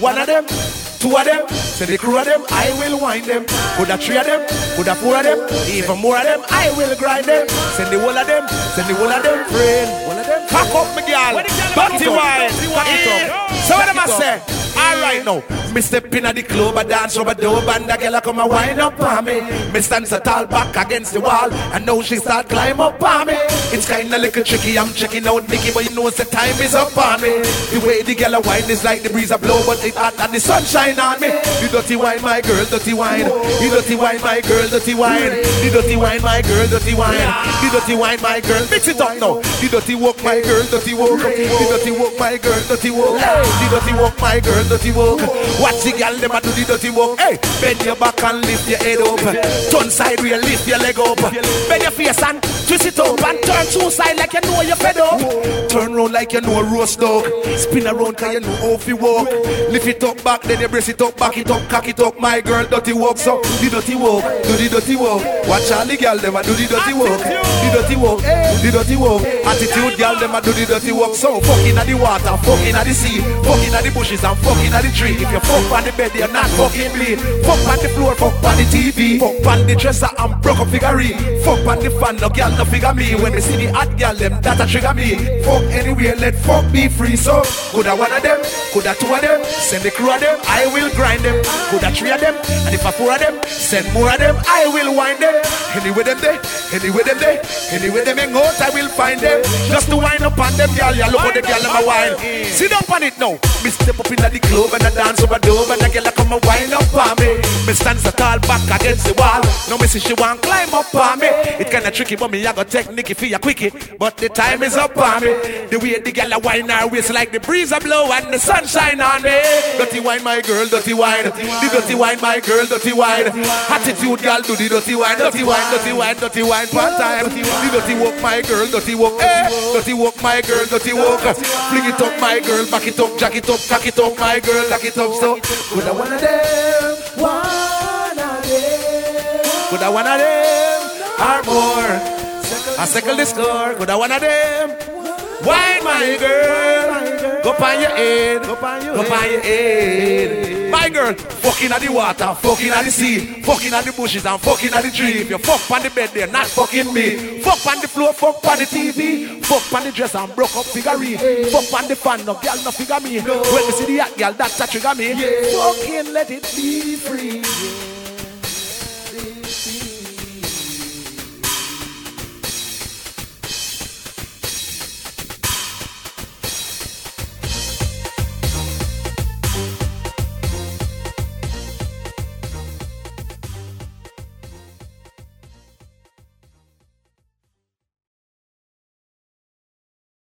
One of them, two of them, say the crew of them, I will wind them. Could a three of them, could a four of them, even more of them, I will grind them. Send the whole of them, send the whole of them, friend. One of them, cock up, me girl. Batty wine. Cock it up. So what am I say? All right now, me step in at the club, I dance over the and the girl come and wind up on me. Me stand so tall back against the wall, and now she start climb up on me. It's kinda little tricky, I'm checking out Nicky, but you know the time is up on me. The way the girl a wine is like the breeze a blow, but it hot and the sunshine on me. The dirty wine, my girl, dirty wine. The dirty wine, my girl, dirty wine. The dirty wine, my girl, dirty wine. The dirty wine, my girl, mix it up now. The dirty walk, my girl, dirty walk. The dirty walk, my girl, dirty walk. The dirty walk, my girl, dirty walk. Watch the girl them a do the dirty walk. Hey, bend your back and lift your head up. Turn side real, lift your leg up. Bend your face and twist it up and turn two side like you know you're fed up. Turn round like you know a roast dog. Spin around cause you know how to walk. Lift it up back, then you brace it up, back it up, cock it up. My girl, dirty walk, so do the dirty walk, do the dirty walk. Watch all the girl them a do the dirty walk, the dirty walk, the dirty walk. Attitude girl them a do the dirty walk. So fucking at the water, fucking at the sea, fucking at the bushes and fucking at the tree. If you fuck on the bed, you're not fucking me. Fuck on the floor, fuck on the TV, fuck on the dresser and broke up figurine. Fuck on the fan, no girl no figure me. When they see the hot girl, them that a trigger me. Fuck anywhere, let fuck be free. So coulda one of them, coulda two of them, send the crew of them, I will grind them. Coulda three of them, and if I four of them, send more of them, I will wind them. Anyway them there, anyway them there, anyway them hang out, I will find them. Just to wind up on them, girl, you look how the girl them a wine. Sit down on it now. Me step up inna the club and I dance over dove and the girl a come and wind up on me. Me stand so tall back against the wall. Now me see she want climb up on me. It kinda tricky, but me I go take Nicky for your quickie. But the time is up on me. The way the girl a wine her waist like the breeze a blow and the sunshine on me. Dirty wine, my girl, dirty wine. The dirty wine, my girl, dirty wine. Attitude, girl, do the dirty wine, dirty wine, dirty wine, dirty wine. One time, the dirty walk, my girl, dirty walk. Eh, dirty walk, my girl, dirty walk. Fling it up, my girl, back it up, jack it up, cock it up, my girl, lock it up. So, could I one of could I one of them, or more. I circle the score, could I one of them? Why, my girl, go on your head, go on your head. My girl, fucking at the water, fucking at the sea, fucking at the bushes and fucking at the tree. If you fuck on the bed, they're not fucking me. Fuck on the floor, fuck on the TV, fuck on the dress and broke up figurine. Fuck on the fan, no girl, no figure me. When me see the hot girl, that's a trigger me. Fucking let it be free.